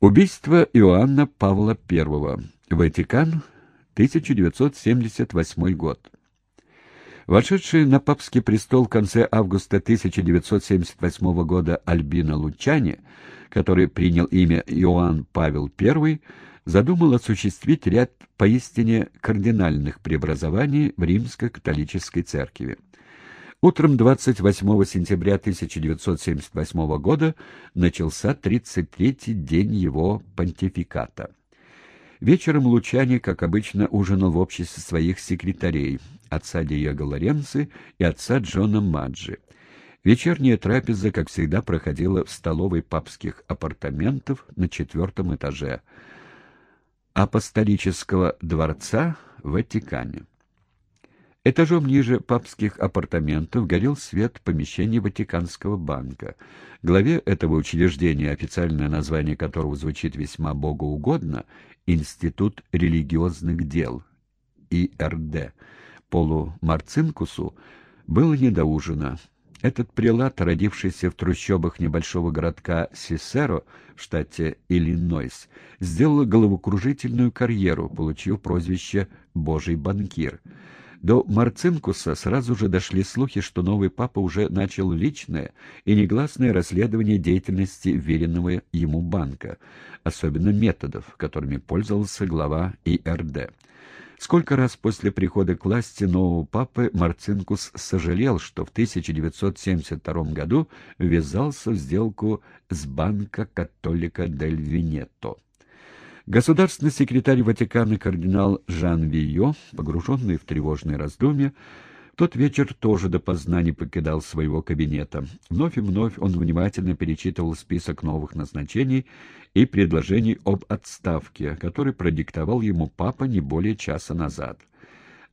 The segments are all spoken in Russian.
Убийство Иоанна Павла I. Ватикан, 1978 год. Вошедший на папский престол в конце августа 1978 года Альбино Лучани, который принял имя Иоанн Павел I, задумал осуществить ряд поистине кардинальных преобразований в римско-католической церкви. Утром 28 сентября 1978 года начался 33-й день его понтификата. Вечером Лучани, как обычно, ужинал в обществе своих секретарей, отца Диего Лоренци и отца Джона Маджи. Вечерняя трапеза, как всегда, проходила в столовой папских апартаментов на четвертом этаже апостолического дворца в Ватикане. Этажом ниже папских апартаментов горел свет помещения Ватиканского банка. Главе этого учреждения, официальное название которого звучит весьма богоугодно, Институт религиозных дел, ИРД, Полу Марцинкусу, было не до ужина. Этот прилад, родившийся в трущобах небольшого городка Сисеро в штате Иллинойс, сделал головокружительную карьеру, получив прозвище «Божий банкир». До Марцинкуса сразу же дошли слухи, что новый папа уже начал личное и негласное расследование деятельности веренного ему банка, особенно методов, которыми пользовался глава ИРД. Сколько раз после прихода к власти нового папы Марцинкус сожалел, что в 1972 году ввязался в сделку с банка католика дель Винетто. Государственный секретарь Ватикана кардинал Жан Вийо, погруженный в тревожные раздумья, тот вечер тоже допоздна не покидал своего кабинета. Вновь и вновь он внимательно перечитывал список новых назначений и предложений об отставке, который продиктовал ему папа не более часа назад.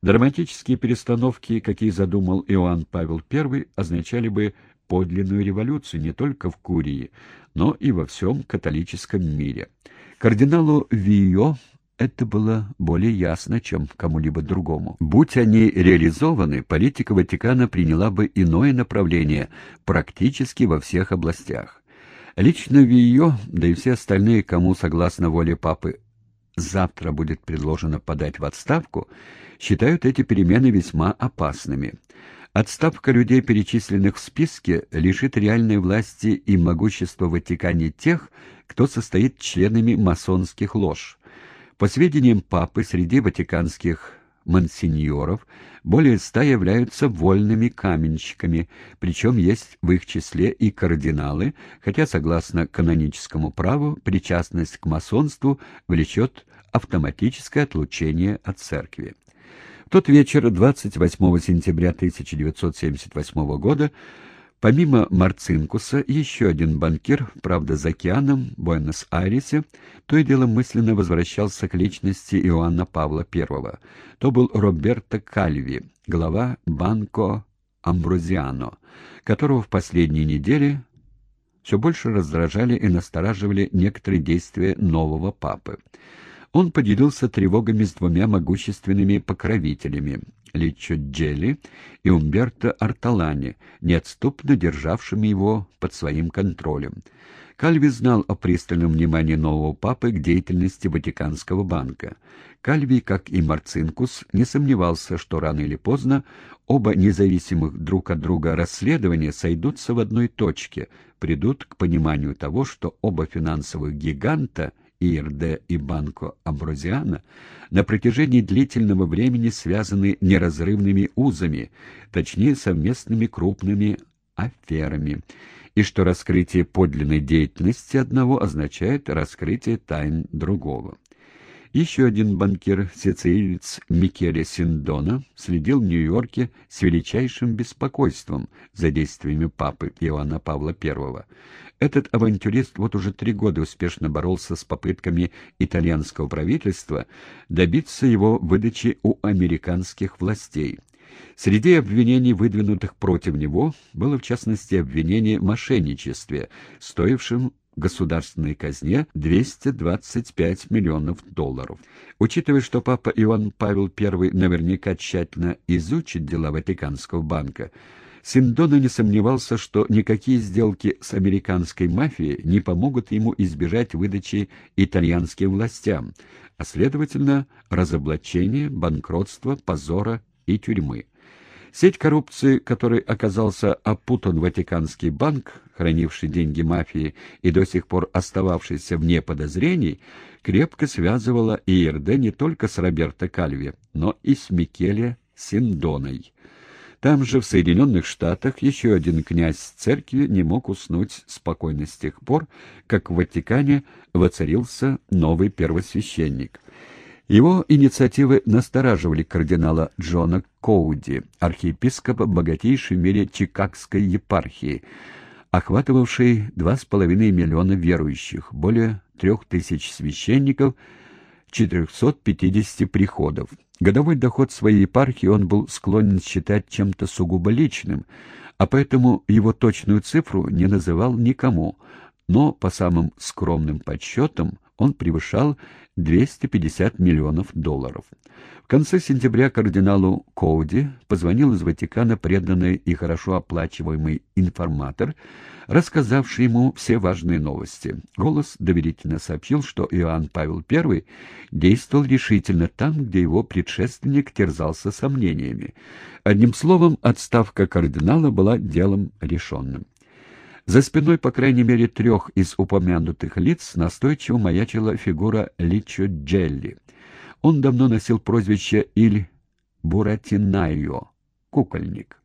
Драматические перестановки, какие задумал Иоанн Павел I, означали бы подлинную революцию не только в Курии, но и во всем католическом мире. Кардиналу Вио это было более ясно, чем кому-либо другому. Будь они реализованы, политика Ватикана приняла бы иное направление практически во всех областях. Лично Вио, да и все остальные, кому, согласно воле папы, завтра будет предложено подать в отставку, считают эти перемены весьма опасными. Отставка людей, перечисленных в списке, лишит реальной власти и могущества Ватикане тех, кто состоит членами масонских лож. По сведениям папы, среди ватиканских мансиньоров более ста являются вольными каменщиками, причем есть в их числе и кардиналы, хотя, согласно каноническому праву, причастность к масонству влечет автоматическое отлучение от церкви. В тот вечер, 28 сентября 1978 года, Помимо Марцинкуса, еще один банкир, правда за океаном, в Буэнос-Айресе, то и дело мысленно возвращался к личности Иоанна Павла I. То был Роберто Кальви, глава Банко Амброзиано, которого в последние недели все больше раздражали и настораживали некоторые действия нового папы. Он поделился тревогами с двумя могущественными покровителями Личо Джелли и Умберто Арталани, неотступно державшими его под своим контролем. Кальви знал о пристальном внимании нового папы к деятельности Ватиканского банка. Кальви, как и Марцинкус, не сомневался, что рано или поздно оба независимых друг от друга расследования сойдутся в одной точке, придут к пониманию того, что оба финансовых гиганта — ИРД и Банко Амброзиана на протяжении длительного времени связаны неразрывными узами, точнее совместными крупными аферами, и что раскрытие подлинной деятельности одного означает раскрытие тайн другого. Еще один банкир, сицилиец Микеле Синдона, следил в Нью-Йорке с величайшим беспокойством за действиями папы Иоанна Павла I. Этот авантюрист вот уже три года успешно боролся с попытками итальянского правительства добиться его выдачи у американских властей. Среди обвинений, выдвинутых против него, было в частности обвинение в мошенничестве, стоившем государственной казне 225 миллионов долларов. Учитывая, что папа Иоанн Павел I наверняка тщательно изучит дела Ватиканского банка, Синдона не сомневался, что никакие сделки с американской мафией не помогут ему избежать выдачи итальянским властям, а, следовательно, разоблачения, банкротства, позора и тюрьмы. Сеть коррупции, которой оказался опутан Ватиканский банк, хранивший деньги мафии и до сих пор остававшийся вне подозрений, крепко связывала ИРД не только с Роберто Кальви, но и с Микеле Синдоной. Там же, в Соединенных Штатах, еще один князь церкви не мог уснуть спокойно с тех пор, как в Ватикане воцарился новый первосвященник. Его инициативы настораживали кардинала Джона Коуди, архиепископа богатейшей в мире Чикагской епархии, охватывавшей 2,5 миллиона верующих, более трех тысяч священников, 450 приходов. Годовой доход своей епархии он был склонен считать чем-то сугубо личным, а поэтому его точную цифру не называл никому, но по самым скромным подсчетам он превышал 250 миллионов долларов. В конце сентября кардиналу Коуди позвонил из Ватикана преданный и хорошо оплачиваемый информатор, рассказавший ему все важные новости. Голос доверительно сообщил, что Иоанн Павел I действовал решительно там, где его предшественник терзался сомнениями. Одним словом, отставка кардинала была делом решенным. За спиной, по крайней мере, трех из упомянутых лиц настойчиво маячила фигура Личо Джелли. Он давно носил прозвище Иль Буратинайо — кукольник.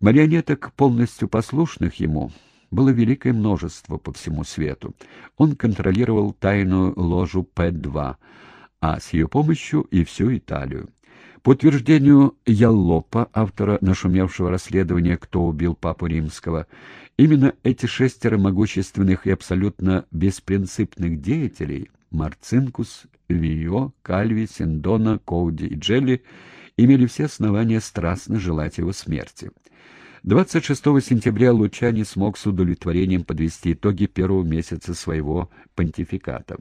Марионеток, полностью послушных ему, было великое множество по всему свету. Он контролировал тайную ложу П-2, а с ее помощью и всю Италию. По утверждению Яллопа, автора нашумевшего расследования «Кто убил Папу Римского», именно эти шестеро могущественных и абсолютно беспринципных деятелей – Марцинкус, Вио, Кальви, Синдона, Коуди и Джелли – имели все основания страстно желать его смерти. 26 сентября Лучани смог с удовлетворением подвести итоги первого месяца своего понтификата.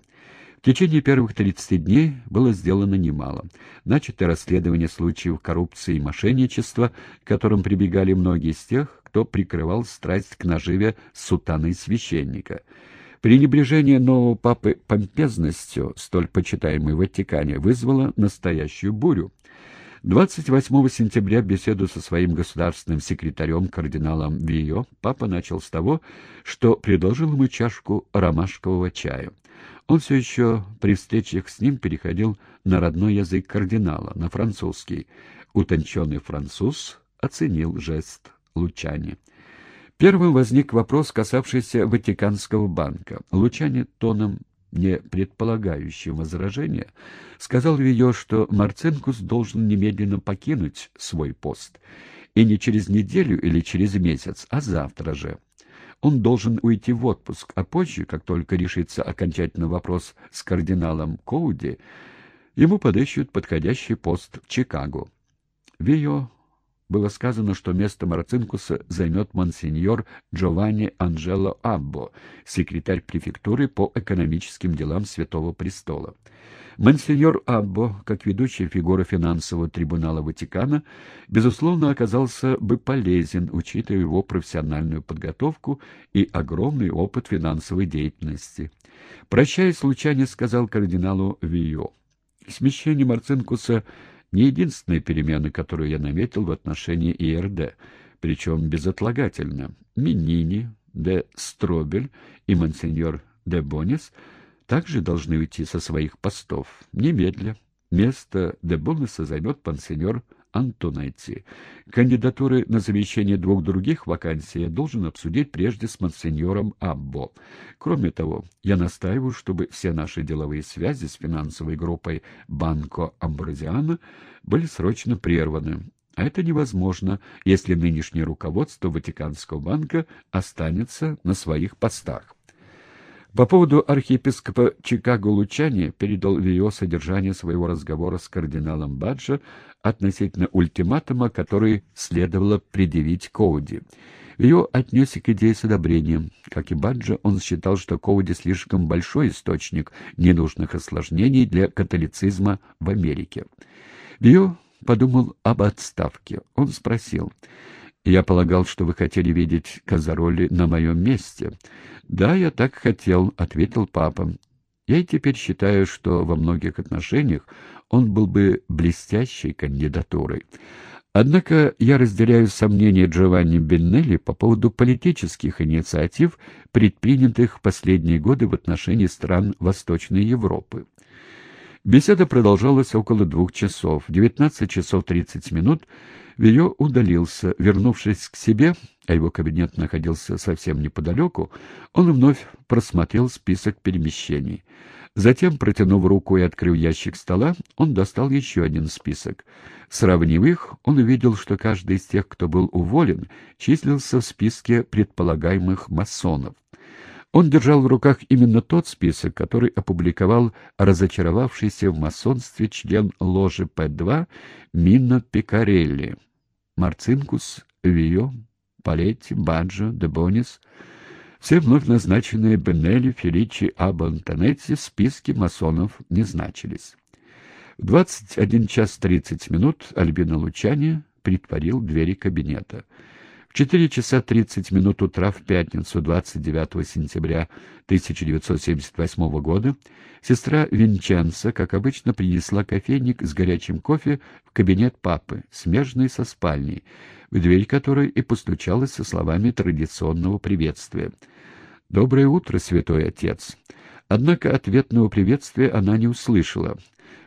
В течение первых 30 дней было сделано немало. Начато расследование случаев коррупции и мошенничества, к которым прибегали многие из тех, кто прикрывал страсть к наживе сутаны священника. Пренебрежение нового папы помпезностью, столь почитаемой в Ватикане, вызвало настоящую бурю. 28 сентября беседу со своим государственным секретарем кардиналом Вио папа начал с того, что предложил ему чашку ромашкового чая. Он все еще при встречах с ним переходил на родной язык кардинала, на французский. Утонченный француз оценил жест Лучани. Первым возник вопрос, касавшийся Ватиканского банка. Лучани тоном не предполагающим возражения, сказал ее, что Марцинкус должен немедленно покинуть свой пост. И не через неделю или через месяц, а завтра же. Он должен уйти в отпуск, а позже, как только решится окончательно вопрос с кардиналом Коуди, ему подыщут подходящий пост в Чикаго. Вио было сказано, что место Марцинкуса займет монсеньор Джованни Анджело Аббо, секретарь префектуры по экономическим делам Святого Престола. Монсеньор Аббо, как ведущая фигура финансового трибунала Ватикана, безусловно, оказался бы полезен, учитывая его профессиональную подготовку и огромный опыт финансовой деятельности. Прощаясь, Лучане сказал кардиналу Вио. Смещение Марцинкуса не единственная перемена, которую я наметил в отношении ИРД, причем безотлагательно. Минини, де Стробель и монсеньор де Бонис — также должны уйти со своих постов. Немедля. Место де Бонеса займет пансеньор Антонетти. Кандидатуры на замещение двух других вакансий я должен обсудить прежде с монсеньором Аббо. Кроме того, я настаиваю, чтобы все наши деловые связи с финансовой группой Банко Амброзиана были срочно прерваны. А это невозможно, если нынешнее руководство Ватиканского банка останется на своих постах. По поводу архиепископа Чикаго Лучани передал Вио содержание своего разговора с кардиналом Баджо относительно ультиматума, который следовало предъявить Коуди. Вио отнесся к идее с одобрением. Как и Баджо, он считал, что Коуди слишком большой источник ненужных осложнений для католицизма в Америке. Вио подумал об отставке. Он спросил... Я полагал, что вы хотели видеть Казароли на моем месте. Да, я так хотел, ответил папа. Я и теперь считаю, что во многих отношениях он был бы блестящей кандидатурой. Однако я разделяю сомнения Джованни Беннелли по поводу политических инициатив, предпринятых в последние годы в отношении стран Восточной Европы. Беседа продолжалась около двух часов. В 19 часов 30 минут Вио удалился. Вернувшись к себе, а его кабинет находился совсем неподалеку, он вновь просмотрел список перемещений. Затем, протянув руку и открыв ящик стола, он достал еще один список. Сравнив их, он увидел, что каждый из тех, кто был уволен, числился в списке предполагаемых масонов. Он держал в руках именно тот список, который опубликовал разочаровавшийся в масонстве член ложи П-2 Минно Пикарелли. Марцинкус, Вио, Палетти, Баджо, Дебонис — все вновь назначенные Бенелли, Феличи, Або Антонетти в списке масонов не значились. В 21 час 30 минут Альбина Лучани притворил двери кабинета. В 4 часа 30 минут утра в пятницу 29 сентября 1978 года сестра Винченца, как обычно, принесла кофейник с горячим кофе в кабинет папы, смежный со спальней, в дверь которой и постучалась со словами традиционного приветствия — «Доброе утро, святой отец!» Однако ответного приветствия она не услышала.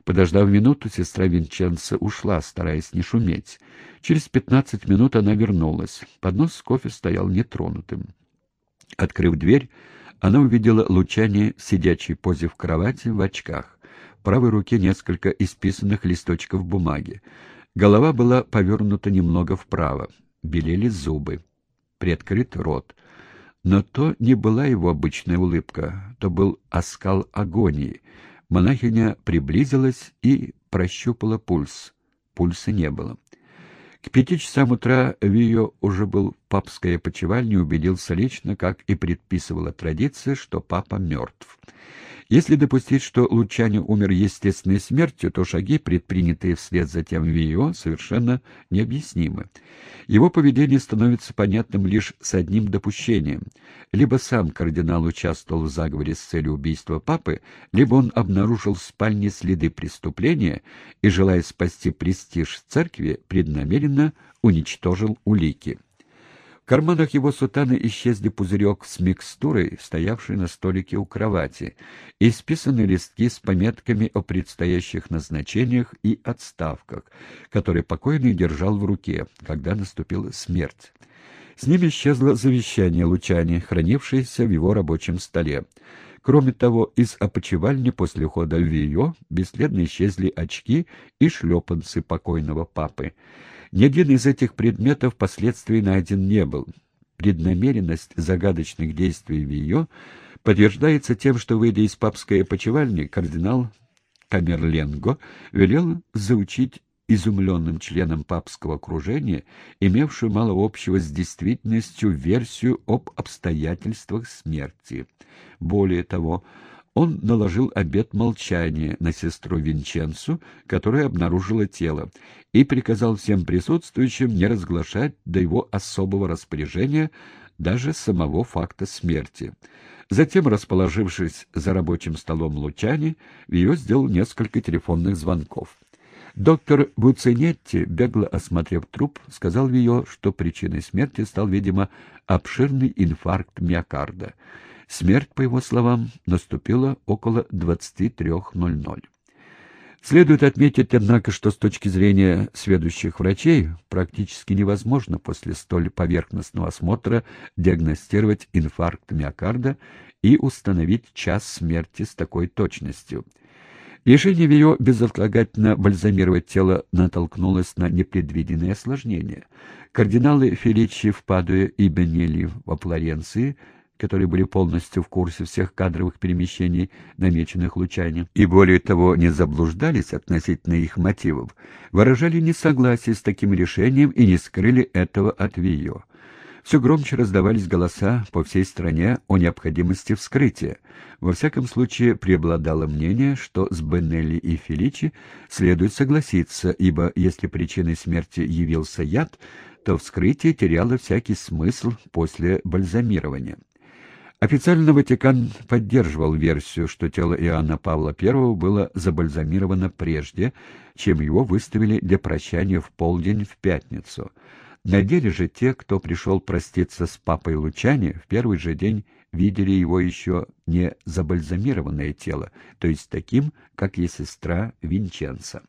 Подождав минуту, сестра Винченца ушла, стараясь не шуметь. Через пятнадцать минут она вернулась. Поднос с кофе стоял нетронутым. Открыв дверь, она увидела Лучани в сидячей позе в кровати в очках. В правой руке несколько исписанных листочков бумаги. Голова была повернута немного вправо. Белели зубы. Приоткрыт рот — но то не была его обычная улыбка, то был оскал агонии. Монахиня приблизилась и прощупала пульс. Пульса не было. К пяти часам утра Вио уже был папской опочивальне убедился лично, как и предписывала традиция, что папа мертв. Если допустить, что Лучане умер естественной смертью, то шаги, предпринятые вслед за тем Вио, совершенно необъяснимы. Его поведение становится понятным лишь с одним допущением. Либо сам кардинал участвовал в заговоре с целью убийства папы, либо он обнаружил в спальне следы преступления и, желая спасти престиж церкви, преднамеренно уничтожил улики. Карманах его сутаны исчезли пузырек с микстурой, стоявший на столике у кровати, и списанные листки с пометками о предстоящих назначениях и отставках, которые покойный держал в руке, когда наступила смерть. С ним исчезло завещание Лучани, хранившееся в его рабочем столе. Кроме того, из опочивальни после ухода в ее бесследно исчезли очки и шлепанцы покойного папы. Ни один из этих предметов впоследствии найден не был. Преднамеренность загадочных действий в ее подтверждается тем, что, выйдя из папской опочивальни, кардинал Камерленго велел заучить изумленным членам папского окружения, имевшую мало общего с действительностью версию об обстоятельствах смерти. Более того, он наложил обет молчания на сестру Винченцу, которая обнаружила тело, и приказал всем присутствующим не разглашать до его особого распоряжения даже самого факта смерти. Затем, расположившись за рабочим столом Лучани, Вио сделал несколько телефонных звонков. Доктор Буцинетти, бегло осмотрев труп, сказал Вио, что причиной смерти стал, видимо, обширный инфаркт миокарда. Смерть, по его словам, наступила около 23.00. Следует отметить, однако, что с точки зрения сведущих врачей практически невозможно после столь поверхностного осмотра диагностировать инфаркт миокарда и установить час смерти с такой точностью. Решение Вио безотлагательно бальзамировать тело натолкнулось на непредвиденные осложнения. Кардиналы Феличи в Падуе и Бенелли во Флоренции – которые были полностью в курсе всех кадровых перемещений, намеченных Лучани, и более того не заблуждались относительно их мотивов, выражали несогласие с таким решением и не скрыли этого от Вио. Все громче раздавались голоса по всей стране о необходимости вскрытия. Во всяком случае, преобладало мнение, что с Беннелли и Феличи следует согласиться, ибо если причиной смерти явился яд, то вскрытие теряло всякий смысл после бальзамирования. Официально Ватикан поддерживал версию, что тело Иоанна Павла I было забальзамировано прежде, чем его выставили для прощания в полдень в пятницу. На деле же те, кто пришел проститься с папой Лучани, в первый же день видели его еще не забальзамированное тело, то есть таким, как и сестра Винченца.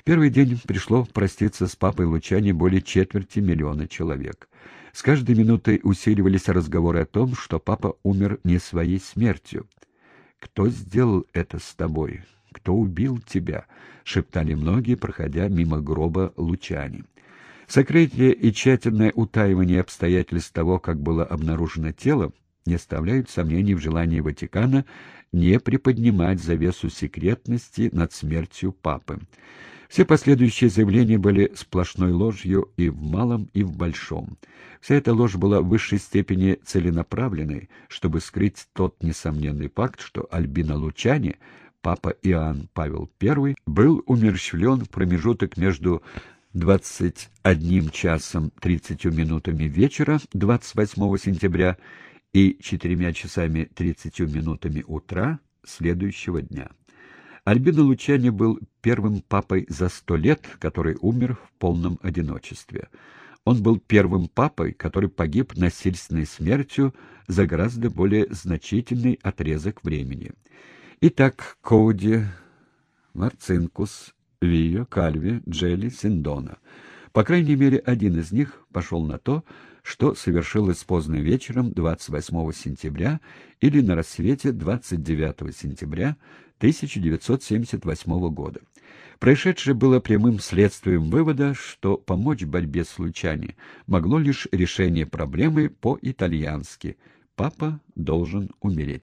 В первый день пришло проститься с папой Лучани более четверти миллиона человек. С каждой минутой усиливались разговоры о том, что папа умер не своей смертью. «Кто сделал это с тобой? Кто убил тебя?» — шептали многие, проходя мимо гроба Лучани. Сокрытие и тщательное утаивание обстоятельств того, как было обнаружено тело, не оставляют сомнений в желании Ватикана не приподнимать завесу секретности над смертью папы. Все последующие заявления были сплошной ложью и в малом, и в большом. Вся эта ложь была в высшей степени целенаправленной, чтобы скрыть тот несомненный факт, что Альбина Лучани, папа Иоанн Павел I, был умерщвлен в промежуток между 21 часом 30 минутами вечера 28 сентября и 4 часами 30 минутами утра следующего дня. Альбино Лучани был первым папой за сто лет, который умер в полном одиночестве. Он был первым папой, который погиб насильственной смертью за гораздо более значительный отрезок времени. Итак, Коуди, Марцинкус, Вио, Кальви, Джелли, Синдона. По крайней мере, один из них пошел на то, что совершилось поздно вечером 28 сентября или на рассвете 29 сентября 1978 года. Происшедшее было прямым следствием вывода, что помочь борьбе с Лучани могло лишь решение проблемы по-итальянски «папа должен умереть».